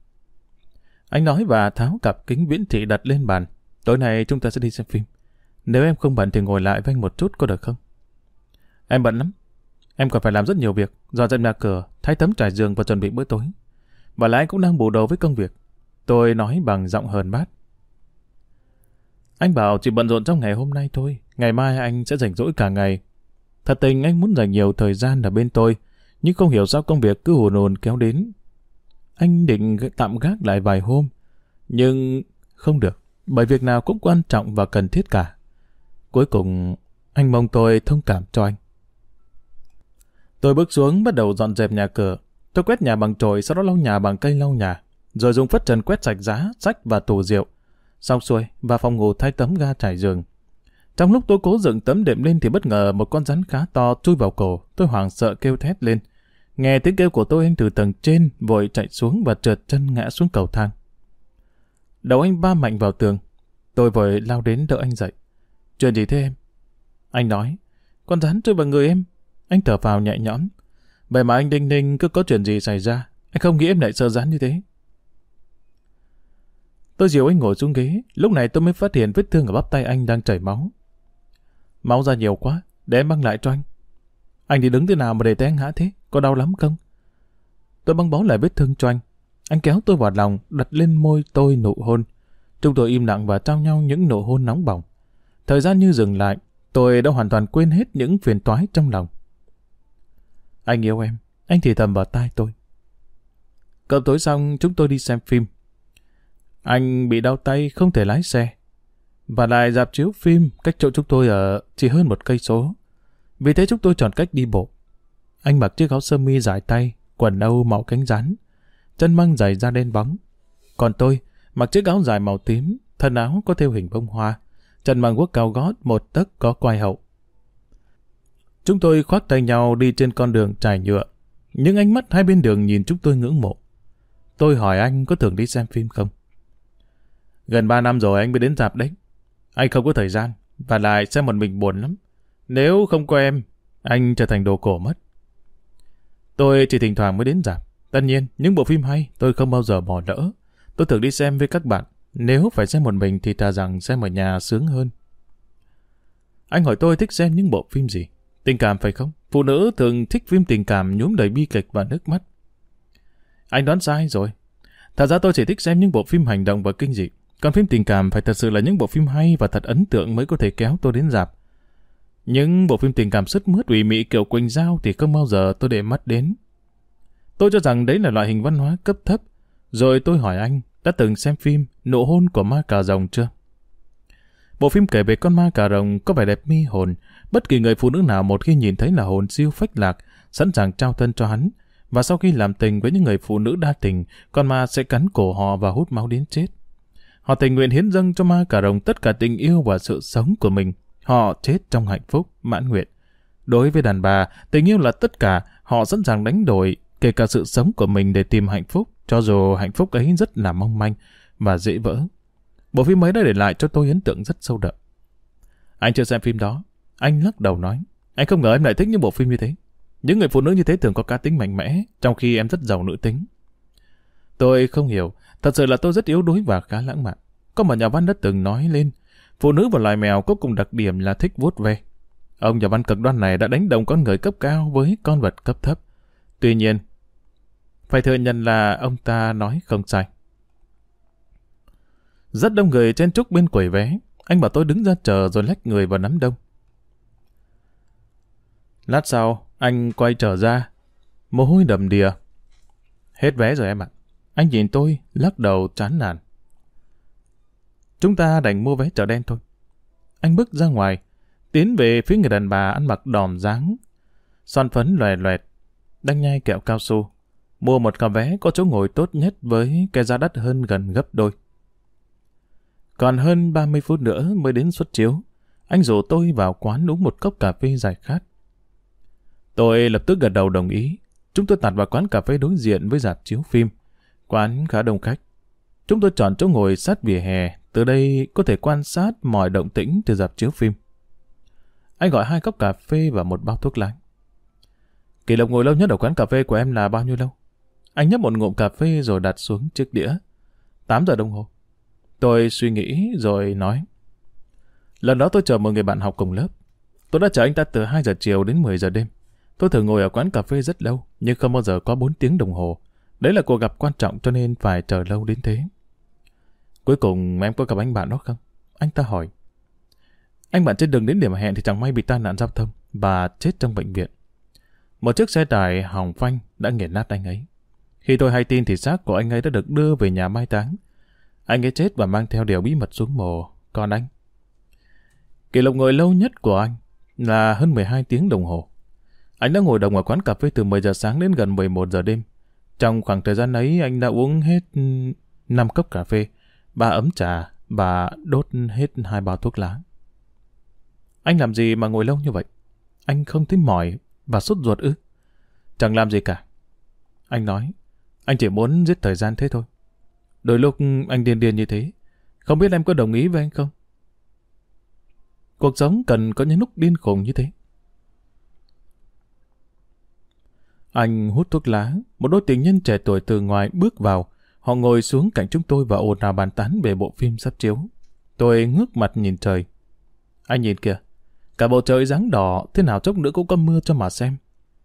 Anh nói và tháo cặp kính viễn thị đặt lên bàn. Tối nay chúng ta sẽ đi xem phim. Nếu em không bận thì ngồi lại với anh một chút có được không? Em bận lắm. Em còn phải làm rất nhiều việc, dọn dẹp nhà cửa, thay tấm trải giường và chuẩn bị bữa tối. Và lái cũng đang bù đầu với công việc. Tôi nói bằng giọng hờn bát. Anh bảo chỉ bận rộn trong ngày hôm nay thôi. Ngày mai anh sẽ rảnh rỗi cả ngày. Thật tình anh muốn dành nhiều thời gian ở bên tôi, nhưng không hiểu sao công việc cứ hồn hồn kéo đến. Anh định tạm gác lại vài hôm, nhưng không được, bởi việc nào cũng quan trọng và cần thiết cả. Cuối cùng, anh mong tôi thông cảm cho anh. Tôi bước xuống bắt đầu dọn dẹp nhà cửa. Tôi quét nhà bằng chổi, sau đó lau nhà bằng cây lau nhà, rồi dùng phất trần quét sạch giá, sách và tủ rượu. Xong xuôi, và phòng ngủ thay tấm ga trải giường. Trong lúc tôi cố dựng tấm đệm lên thì bất ngờ một con rắn khá to chui vào cổ, tôi hoảng sợ kêu thét lên. Nghe tiếng kêu của tôi anh từ tầng trên vội chạy xuống và trượt chân ngã xuống cầu thang. Đầu anh ba mạnh vào tường. Tôi vội lao đến đỡ anh dậy. Chuyện gì thế em? Anh nói, con rắn chui vào người em. Anh thở vào nhẹ nhõm. Vậy mà anh đinh ninh cứ có chuyện gì xảy ra. Anh không nghĩ em lại sợ rắn như thế. Tôi dìu anh ngồi xuống ghế. Lúc này tôi mới phát hiện vết thương ở bắp tay anh đang chảy máu. Máu ra nhiều quá. Để em băng lại cho anh. Anh đi đứng thế nào mà để té anh ngã thế? Có đau lắm không? Tôi băng bó lại vết thương cho anh. Anh kéo tôi vào lòng, đặt lên môi tôi nụ hôn. Chúng tôi im lặng và trao nhau những nụ hôn nóng bỏng. Thời gian như dừng lại, tôi đã hoàn toàn quên hết những phiền toái trong lòng. Anh yêu em, anh thì thầm vào tai tôi. Cơm tối xong, chúng tôi đi xem phim. Anh bị đau tay, không thể lái xe. Và lại dạp chiếu phim cách chỗ chúng tôi ở chỉ hơn một cây số. Vì thế chúng tôi chọn cách đi bộ. Anh mặc chiếc áo sơ mi dài tay, quần âu màu cánh rán, chân măng giày da đen bóng. Còn tôi, mặc chiếc áo dài màu tím, thân áo có theo hình bông hoa, chân măng quốc cao gót một tấc có quai hậu. Chúng tôi khoác tay nhau đi trên con đường trải nhựa, những ánh mắt hai bên đường nhìn chúng tôi ngưỡng mộ. Tôi hỏi anh có thường đi xem phim không? Gần ba năm rồi anh mới đến dạp đấy. Anh không có thời gian, và lại xem một mình buồn lắm. Nếu không có em, anh trở thành đồ cổ mất. Tôi chỉ thỉnh thoảng mới đến dạp. Tất nhiên, những bộ phim hay tôi không bao giờ bỏ lỡ. Tôi thường đi xem với các bạn. Nếu phải xem một mình thì thà rằng xem ở nhà sướng hơn. Anh hỏi tôi thích xem những bộ phim gì? Tình cảm phải không? Phụ nữ thường thích phim tình cảm nhuốm đầy bi kịch và nước mắt. Anh đoán sai rồi. Thật ra tôi chỉ thích xem những bộ phim hành động và kinh dị. Còn phim tình cảm phải thật sự là những bộ phim hay và thật ấn tượng mới có thể kéo tôi đến dạp. Những bộ phim tình cảm sứt mướt ủy mị kiểu Quỳnh Giao thì không bao giờ tôi để mắt đến. Tôi cho rằng đấy là loại hình văn hóa cấp thấp. Rồi tôi hỏi anh, đã từng xem phim Nụ hôn của ma cà rồng chưa? Bộ phim kể về con ma cà rồng có vẻ đẹp mi hồn. Bất kỳ người phụ nữ nào một khi nhìn thấy là hồn siêu phách lạc, sẵn sàng trao thân cho hắn. Và sau khi làm tình với những người phụ nữ đa tình, con ma sẽ cắn cổ họ và hút máu đến chết. Họ tình nguyện hiến dâng cho ma cà rồng tất cả tình yêu và sự sống của mình. Họ chết trong hạnh phúc, mãn nguyện. Đối với đàn bà, tình yêu là tất cả, họ sẵn sàng đánh đổi, kể cả sự sống của mình để tìm hạnh phúc, cho dù hạnh phúc ấy rất là mong manh và dễ vỡ. Bộ phim ấy đã để lại cho tôi ấn tượng rất sâu đậm. Anh chưa xem phim đó. Anh lắc đầu nói. Anh không ngờ em lại thích những bộ phim như thế. Những người phụ nữ như thế thường có cá tính mạnh mẽ, trong khi em rất giàu nữ tính. Tôi không hiểu, thật sự là tôi rất yếu đuối và khá lãng mạn. Có một nhà văn đã từng nói lên, phụ nữ và loài mèo có cùng đặc điểm là thích vuốt ve. Ông nhà văn cực đoan này đã đánh đồng con người cấp cao với con vật cấp thấp. Tuy nhiên, phải thừa nhận là ông ta nói không sai. Rất đông người chen trúc bên quầy vé. Anh bảo tôi đứng ra chờ rồi lách người vào nắm đông. Lát sau, anh quay trở ra. Mồ hôi đầm đìa. Hết vé rồi em ạ. Anh nhìn tôi, lắc đầu chán nản. Chúng ta đành mua vé chợ đen thôi. Anh bước ra ngoài, tiến về phía người đàn bà ăn mặc đòm dáng, son phấn loè loẹt, đang nhai kẹo cao su. Mua một cặp vé có chỗ ngồi tốt nhất với cái giá đắt hơn gần gấp đôi. Còn hơn 30 phút nữa mới đến xuất chiếu. Anh rủ tôi vào quán uống một cốc cà phê giải khát. Tôi lập tức gật đầu đồng ý. Chúng tôi tạt vào quán cà phê đối diện với dạp chiếu phim. Quán khá đông khách. Chúng tôi chọn chỗ ngồi sát vỉa hè, từ đây có thể quan sát mọi động tĩnh từ dạp chiếu phim. Anh gọi hai cốc cà phê và một bao thuốc lá. Kỷ lục ngồi lâu nhất ở quán cà phê của em là bao nhiêu lâu? Anh nhấp một ngụm cà phê rồi đặt xuống chiếc đĩa. 8 giờ đồng hồ. Tôi suy nghĩ rồi nói. Lần đó tôi chờ một người bạn học cùng lớp. Tôi đã chờ anh ta từ 2 giờ chiều đến 10 giờ đêm. Tôi thường ngồi ở quán cà phê rất lâu, nhưng không bao giờ có 4 tiếng đồng hồ. Đấy là cuộc gặp quan trọng cho nên phải chờ lâu đến thế. Cuối cùng em có gặp anh bạn đó không? Anh ta hỏi. Anh bạn trên đường đến điểm hẹn thì chẳng may bị tai nạn giao thông. và chết trong bệnh viện. Một chiếc xe tải hỏng phanh đã nghiền nát anh ấy. Khi tôi hay tin thì xác của anh ấy đã được đưa về nhà mai táng. Anh ấy chết và mang theo điều bí mật xuống mồ. Còn anh? Kỷ lục ngồi lâu nhất của anh là hơn 12 tiếng đồng hồ. Anh đã ngồi đồng ở quán cà phê từ 10 giờ sáng đến gần 11 giờ đêm. Trong khoảng thời gian ấy anh đã uống hết 5 cốc cà phê, 3 ấm trà và đốt hết hai bao thuốc lá. Anh làm gì mà ngồi lâu như vậy? Anh không thấy mỏi và sốt ruột ư? Chẳng làm gì cả. Anh nói, anh chỉ muốn giết thời gian thế thôi. Đôi lúc anh điên điên như thế, không biết em có đồng ý với anh không? Cuộc sống cần có những lúc điên khùng như thế. Anh hút thuốc lá, một đôi tình nhân trẻ tuổi từ ngoài bước vào. Họ ngồi xuống cạnh chúng tôi và ồn ào bàn tán về bộ phim sắp chiếu. Tôi ngước mặt nhìn trời. Anh nhìn kìa, cả bầu trời dáng đỏ, thế nào chốc nữa cũng có mưa cho mà xem.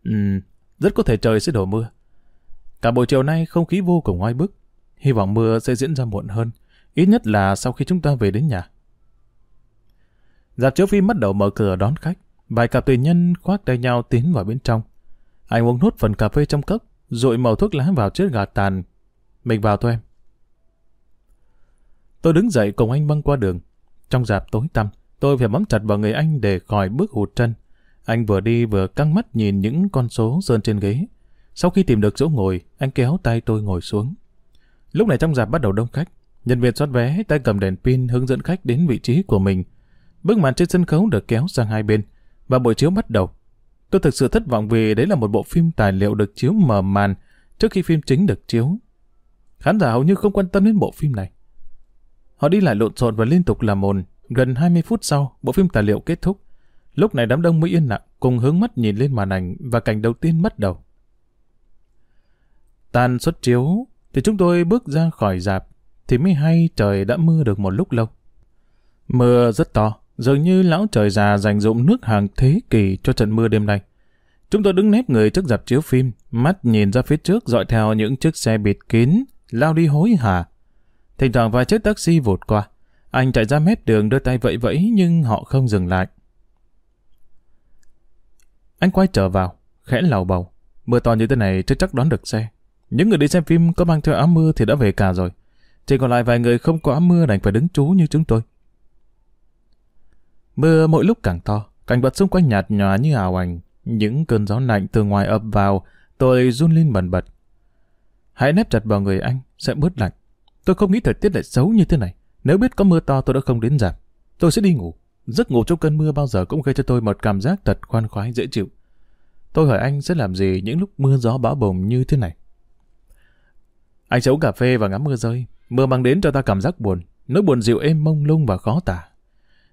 Ừm, rất có thể trời sẽ đổ mưa. Cả buổi chiều nay không khí vô cùng oi bức. Hy vọng mưa sẽ diễn ra muộn hơn, ít nhất là sau khi chúng ta về đến nhà. Dạp chiếu phim bắt đầu mở cửa đón khách. Vài cặp tình nhân khoác tay nhau tiến vào bên trong. Anh uống hút phần cà phê trong cốc, rồi màu thuốc lá vào chiếc gà tàn. Mình vào thôi em. Tôi đứng dậy cùng anh băng qua đường. Trong dạp tối tăm, tôi phải bấm chặt vào người anh để khỏi bước hụt chân. Anh vừa đi vừa căng mắt nhìn những con số sơn trên ghế. Sau khi tìm được chỗ ngồi, anh kéo tay tôi ngồi xuống. Lúc này trong dạp bắt đầu đông khách. Nhân viên soát vé tay cầm đèn pin hướng dẫn khách đến vị trí của mình. Bức màn trên sân khấu được kéo sang hai bên và buổi chiếu bắt đầu. Tôi thực sự thất vọng vì đấy là một bộ phim tài liệu được chiếu mở màn trước khi phim chính được chiếu. Khán giả hầu như không quan tâm đến bộ phim này. Họ đi lại lộn xộn và liên tục làm ồn. Gần 20 phút sau, bộ phim tài liệu kết thúc. Lúc này đám đông mới yên lặng, cùng hướng mắt nhìn lên màn ảnh và cảnh đầu tiên bắt đầu. Tan xuất chiếu, thì chúng tôi bước ra khỏi dạp, thì mới hay trời đã mưa được một lúc lâu. Mưa rất to, dường như lão trời già dành dụng nước hàng thế kỷ cho trận mưa đêm nay. Chúng tôi đứng nép người trước dạp chiếu phim, mắt nhìn ra phía trước dọi theo những chiếc xe bịt kín, lao đi hối hả. Thỉnh thoảng vài chiếc taxi vụt qua. Anh chạy ra mép đường đưa tay vẫy vẫy nhưng họ không dừng lại. Anh quay trở vào, khẽ lầu bầu. Mưa to như thế này chứ chắc đón được xe. Những người đi xem phim có mang theo áo mưa thì đã về cả rồi. Chỉ còn lại vài người không có áo mưa đành phải đứng trú như chúng tôi. Mưa mỗi lúc càng to, cảnh vật xung quanh nhạt nhòa như ảo ảnh. Những cơn gió lạnh từ ngoài ập vào, tôi run lên bần bật. Hãy nép chặt vào người anh, sẽ bớt lạnh. Tôi không nghĩ thời tiết lại xấu như thế này. Nếu biết có mưa to tôi đã không đến giảm. Tôi sẽ đi ngủ. Giấc ngủ trong cơn mưa bao giờ cũng gây cho tôi một cảm giác thật khoan khoái dễ chịu. Tôi hỏi anh sẽ làm gì những lúc mưa gió bão bùng như thế này. Anh sẽ uống cà phê và ngắm mưa rơi. Mưa mang đến cho ta cảm giác buồn. Nỗi buồn dịu êm mông lung và khó tả.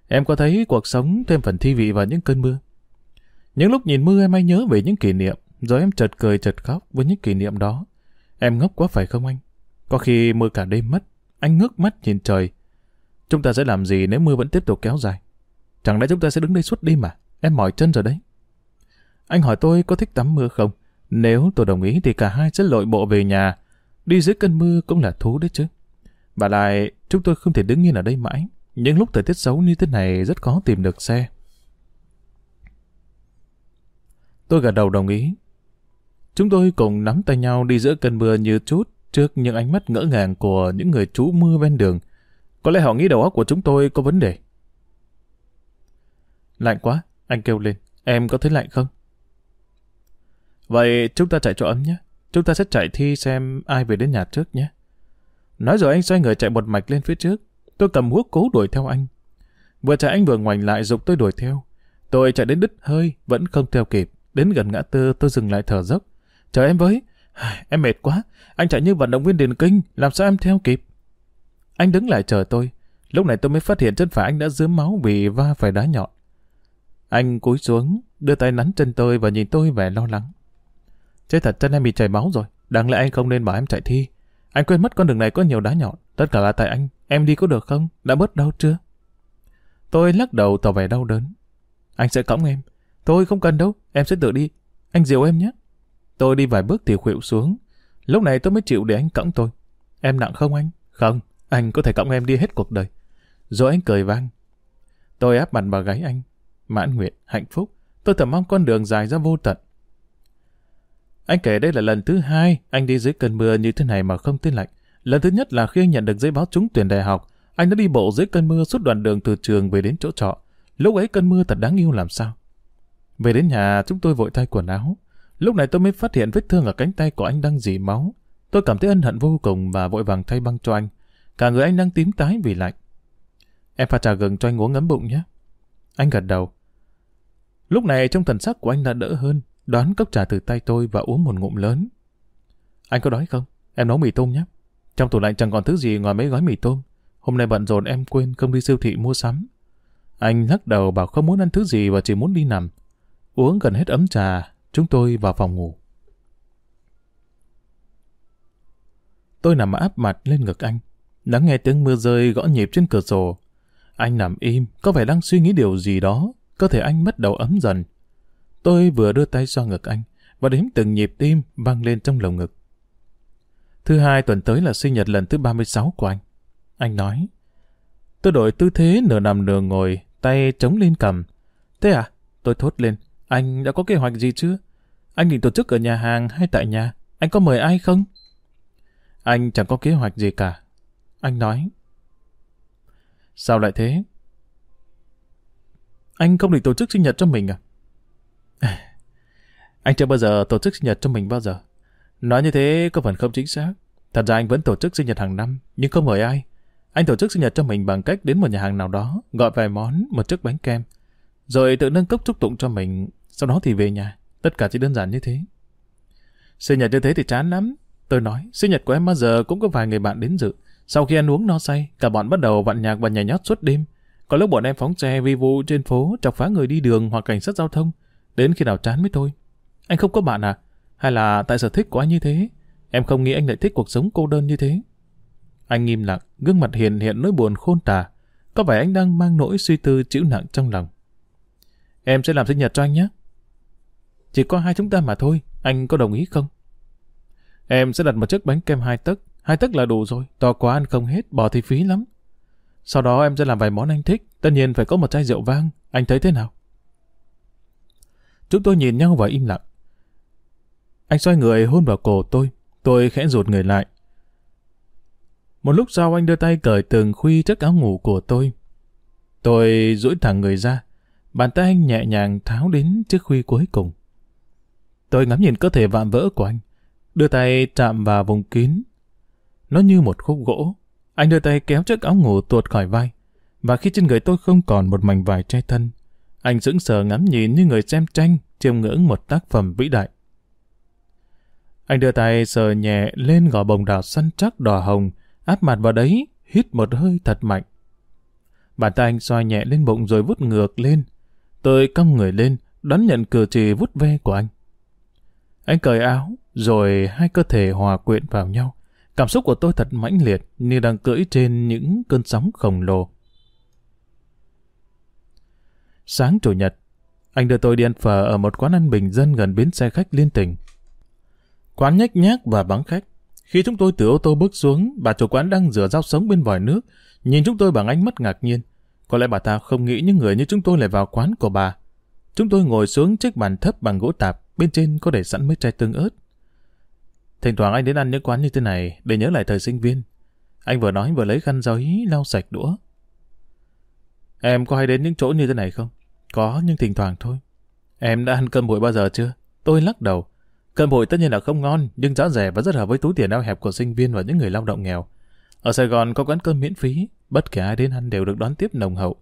Em có thấy cuộc sống thêm phần thi vị vào những cơn mưa? Những lúc nhìn mưa em hay nhớ về những kỷ niệm, rồi em chợt cười chợt khóc với những kỷ niệm đó. Em ngốc quá phải không anh? Có khi mưa cả đêm mất, anh ngước mắt nhìn trời. Chúng ta sẽ làm gì nếu mưa vẫn tiếp tục kéo dài? Chẳng lẽ chúng ta sẽ đứng đây suốt đêm mà? Em mỏi chân rồi đấy. Anh hỏi tôi có thích tắm mưa không? Nếu tôi đồng ý thì cả hai sẽ lội bộ về nhà. Đi dưới cơn mưa cũng là thú đấy chứ. Và lại, chúng tôi không thể đứng yên ở đây mãi. Những lúc thời tiết xấu như thế này rất khó tìm được xe. Tôi gật đầu đồng ý. Chúng tôi cùng nắm tay nhau đi giữa cơn mưa như chút trước những ánh mắt ngỡ ngàng của những người trú mưa ven đường. Có lẽ họ nghĩ đầu óc của chúng tôi có vấn đề. Lạnh quá, anh kêu lên. Em có thấy lạnh không? Vậy chúng ta chạy chỗ ấm nhé. Chúng ta sẽ chạy thi xem ai về đến nhà trước nhé. Nói rồi anh xoay người chạy một mạch lên phía trước. Tôi cầm hút cố đuổi theo anh. Vừa chạy anh vừa ngoảnh lại dục tôi đuổi theo. Tôi chạy đến đứt hơi, vẫn không theo kịp. Đến gần ngã tư tôi dừng lại thở dốc. Chờ em với. Em mệt quá. Anh chạy như vận động viên điền kinh. Làm sao em theo kịp? Anh đứng lại chờ tôi. Lúc này tôi mới phát hiện chân phải anh đã dướm máu vì va phải đá nhọn. Anh cúi xuống, đưa tay nắn chân tôi và nhìn tôi vẻ lo lắng. Chết thật chân em bị chảy máu rồi. Đáng lẽ anh không nên bảo em chạy thi. Anh quên mất con đường này có nhiều đá nhọn. Tất cả là tại anh. Em đi có được không? Đã bớt đau chưa? Tôi lắc đầu tỏ vẻ đau đớn. Anh sẽ cõng em. Tôi không cần đâu. Em sẽ tự đi. Anh dìu em nhé. Tôi đi vài bước thì khuỵu xuống. Lúc này tôi mới chịu để anh cõng tôi. Em nặng không anh? Không. Anh có thể cõng em đi hết cuộc đời. Rồi anh cười vang. Tôi áp mặt vào gáy anh. Mãn nguyện, hạnh phúc. Tôi thầm mong con đường dài ra vô tận. Anh kể đây là lần thứ hai anh đi dưới cơn mưa như thế này mà không tin lạnh. Lần thứ nhất là khi anh nhận được giấy báo trúng tuyển đại học, anh đã đi bộ dưới cơn mưa suốt đoạn đường từ trường về đến chỗ trọ. Lúc ấy cơn mưa thật đáng yêu làm sao. Về đến nhà, chúng tôi vội thay quần áo. Lúc này tôi mới phát hiện vết thương ở cánh tay của anh đang dì máu. Tôi cảm thấy ân hận vô cùng và vội vàng thay băng cho anh. Cả người anh đang tím tái vì lạnh. Em pha trà gừng cho anh uống ngấm bụng nhé. Anh gật đầu. Lúc này trong thần sắc của anh đã đỡ hơn, đón cốc trà từ tay tôi và uống một ngụm lớn. Anh có đói không? Em nấu mì tôm nhé. Trong tủ lạnh chẳng còn thứ gì ngoài mấy gói mì tôm. Hôm nay bận rộn em quên không đi siêu thị mua sắm. Anh lắc đầu bảo không muốn ăn thứ gì và chỉ muốn đi nằm. Uống gần hết ấm trà, chúng tôi vào phòng ngủ. Tôi nằm áp mặt lên ngực anh, lắng nghe tiếng mưa rơi gõ nhịp trên cửa sổ. Anh nằm im, có vẻ đang suy nghĩ điều gì đó, cơ thể anh bắt đầu ấm dần. Tôi vừa đưa tay xoa ngực anh, và đếm từng nhịp tim vang lên trong lồng ngực. Thứ hai tuần tới là sinh nhật lần thứ 36 của anh. Anh nói. Tôi đổi tư thế nửa nằm nửa ngồi, tay chống lên cầm. Thế à? Tôi thốt lên. Anh đã có kế hoạch gì chưa? Anh định tổ chức ở nhà hàng hay tại nhà? Anh có mời ai không? Anh chẳng có kế hoạch gì cả. Anh nói. Sao lại thế? Anh không định tổ chức sinh nhật cho mình à? Anh chưa bao giờ tổ chức sinh nhật cho mình bao giờ. Nói như thế có phần không chính xác. Thật ra anh vẫn tổ chức sinh nhật hàng năm, nhưng không mời ai. Anh tổ chức sinh nhật cho mình bằng cách đến một nhà hàng nào đó, gọi vài món, một chiếc bánh kem. Rồi tự nâng cốc chúc tụng cho mình, sau đó thì về nhà. Tất cả chỉ đơn giản như thế. Sinh nhật như thế thì chán lắm. Tôi nói, sinh nhật của em bao giờ cũng có vài người bạn đến dự. Sau khi ăn uống no say, cả bọn bắt đầu vặn nhạc và nhảy nhót suốt đêm. Có lúc bọn em phóng xe vi vu trên phố, chọc phá người đi đường hoặc cảnh sát giao thông. Đến khi nào chán mới thôi. Anh không có bạn à? Hay là tại sở thích của anh như thế? Em không nghĩ anh lại thích cuộc sống cô đơn như thế. Anh im lặng, gương mặt hiền hiện nỗi buồn khôn tả. Có vẻ anh đang mang nỗi suy tư chịu nặng trong lòng. Em sẽ làm sinh nhật cho anh nhé. Chỉ có hai chúng ta mà thôi, anh có đồng ý không? Em sẽ đặt một chiếc bánh kem hai tấc, hai tấc là đủ rồi, to quá ăn không hết, bỏ thì phí lắm. Sau đó em sẽ làm vài món anh thích, tất nhiên phải có một chai rượu vang, anh thấy thế nào? Chúng tôi nhìn nhau và im lặng. Anh xoay người hôn vào cổ tôi, tôi khẽ rụt người lại. Một lúc sau anh đưa tay cởi từng khuy chiếc áo ngủ của tôi. Tôi duỗi thẳng người ra, bàn tay anh nhẹ nhàng tháo đến chiếc khuy cuối cùng. Tôi ngắm nhìn cơ thể vạm vỡ của anh, đưa tay chạm vào vùng kín. Nó như một khúc gỗ. Anh đưa tay kéo chiếc áo ngủ tuột khỏi vai, và khi trên người tôi không còn một mảnh vải che thân, anh sững sờ ngắm nhìn như người xem tranh, chiêm ngưỡng một tác phẩm vĩ đại. Anh đưa tay sờ nhẹ lên gò bồng đào săn chắc đỏ hồng, áp mặt vào đấy, hít một hơi thật mạnh. Bàn tay anh xoay nhẹ lên bụng rồi vút ngược lên. Tôi cong người lên, đón nhận cử chỉ vút ve của anh. Anh cởi áo, rồi hai cơ thể hòa quyện vào nhau. Cảm xúc của tôi thật mãnh liệt như đang cưỡi trên những cơn sóng khổng lồ. Sáng chủ nhật, anh đưa tôi đi ăn phở ở một quán ăn bình dân gần bến xe khách liên tỉnh. Quán nhách nhác và vắng khách. Khi chúng tôi từ ô tô bước xuống, bà chủ quán đang rửa rau sống bên vòi nước, nhìn chúng tôi bằng ánh mắt ngạc nhiên. Có lẽ bà ta không nghĩ những người như chúng tôi lại vào quán của bà. Chúng tôi ngồi xuống chiếc bàn thấp bằng gỗ tạp, bên trên có để sẵn mấy chai tương ớt. Thỉnh thoảng anh đến ăn những quán như thế này để nhớ lại thời sinh viên. Anh vừa nói vừa lấy khăn giấy lau sạch đũa. Em có hay đến những chỗ như thế này không? Có, nhưng thỉnh thoảng thôi. Em đã ăn cơm bụi bao giờ chưa? Tôi lắc đầu. Cơm bụi tất nhiên là không ngon, nhưng giá rẻ và rất hợp với túi tiền eo hẹp của sinh viên và những người lao động nghèo. Ở Sài Gòn có quán cơm miễn phí, bất kể ai đến ăn đều được đón tiếp nồng hậu.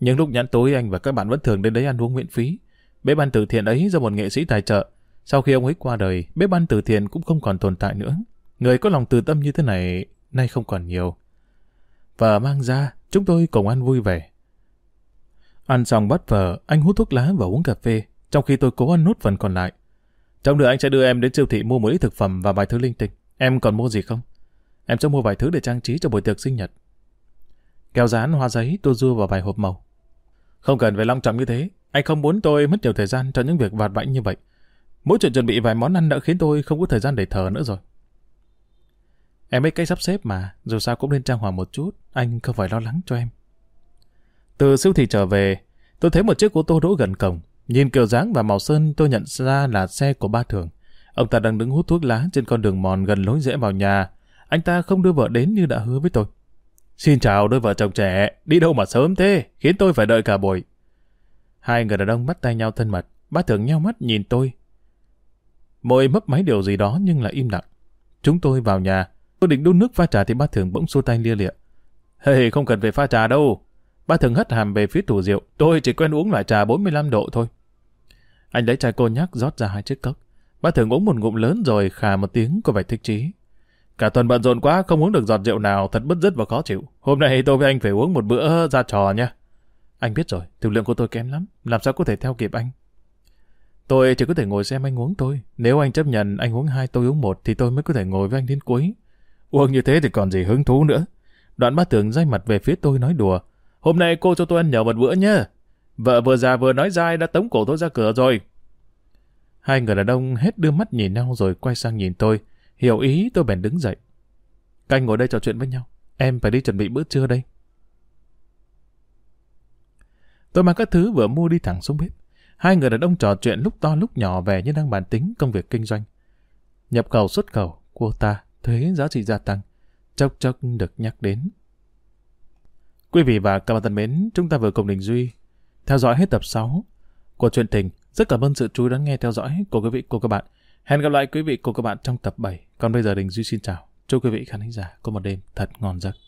Nhưng lúc nhãn tối anh và các bạn vẫn thường đến đấy ăn uống miễn phí. Bếp ăn từ thiện ấy do một nghệ sĩ tài trợ. Sau khi ông ấy qua đời, bếp ăn từ thiện cũng không còn tồn tại nữa. Người có lòng từ tâm như thế này nay không còn nhiều. Và mang ra, chúng tôi cùng ăn vui vẻ. Ăn xong bắt vợ, anh hút thuốc lá và uống cà phê, trong khi tôi cố ăn nốt phần còn lại. Trong nữa anh sẽ đưa em đến siêu thị mua một ít thực phẩm và vài thứ linh tinh. Em còn mua gì không? Em sẽ mua vài thứ để trang trí cho buổi tiệc sinh nhật. Kéo dán, hoa giấy, tô dưa vào vài hộp màu. Không cần phải long trọng như thế. Anh không muốn tôi mất nhiều thời gian cho những việc vặt vãnh như vậy. Mỗi chuyện chuẩn bị vài món ăn đã khiến tôi không có thời gian để thở nữa rồi. Em biết cách sắp xếp mà, dù sao cũng nên trang hoàng một chút, anh không phải lo lắng cho em. Từ siêu thị trở về, tôi thấy một chiếc ô tô đỗ gần cổng. Nhìn kiểu dáng và màu sơn tôi nhận ra là xe của ba thường. Ông ta đang đứng hút thuốc lá trên con đường mòn gần lối rẽ vào nhà. Anh ta không đưa vợ đến như đã hứa với tôi. Xin chào đôi vợ chồng trẻ, đi đâu mà sớm thế, khiến tôi phải đợi cả buổi. Hai người đàn ông bắt tay nhau thân mật, ba thường nhau mắt nhìn tôi. Môi mấp máy điều gì đó nhưng lại im lặng. Chúng tôi vào nhà, tôi định đun nước pha trà thì ba thường bỗng xua tay lia lịa. Hey, không cần phải pha trà đâu. Ba thường hất hàm về phía tủ rượu, tôi chỉ quen uống loại trà 45 độ thôi. Anh lấy chai cô nhắc rót ra hai chiếc cốc. Ba thường uống một ngụm lớn rồi khà một tiếng có vẻ thích chí. Cả tuần bận rộn quá không uống được giọt rượu nào thật bứt rứt và khó chịu. Hôm nay tôi với anh phải uống một bữa ra trò nha. Anh biết rồi, thực lượng của tôi kém lắm, làm sao có thể theo kịp anh. Tôi chỉ có thể ngồi xem anh uống thôi. Nếu anh chấp nhận anh uống hai tôi uống một thì tôi mới có thể ngồi với anh đến cuối. Uống như thế thì còn gì hứng thú nữa. Đoạn ba tường dây mặt về phía tôi nói đùa. Hôm nay cô cho tôi ăn nhờ một bữa nhé. Vợ vừa già vừa nói dai đã tống cổ tôi ra cửa rồi. Hai người đàn ông hết đưa mắt nhìn nhau rồi quay sang nhìn tôi. Hiểu ý tôi bèn đứng dậy. Canh ngồi đây trò chuyện với nhau. Em phải đi chuẩn bị bữa trưa đây. Tôi mang các thứ vừa mua đi thẳng xuống bếp. Hai người đàn ông trò chuyện lúc to lúc nhỏ về như đang bàn tính công việc kinh doanh. Nhập khẩu xuất khẩu, quota, thuế giá trị gia tăng, chốc chốc được nhắc đến. Quý vị và các bạn thân mến, chúng ta vừa cùng Đình Duy theo dõi hết tập 6 của truyện tình. Rất cảm ơn sự chú ý lắng nghe theo dõi của quý vị cô các bạn. Hẹn gặp lại quý vị cô các bạn trong tập 7. Còn bây giờ Đình Duy xin chào. Chúc quý vị khán giả có một đêm thật ngon giấc.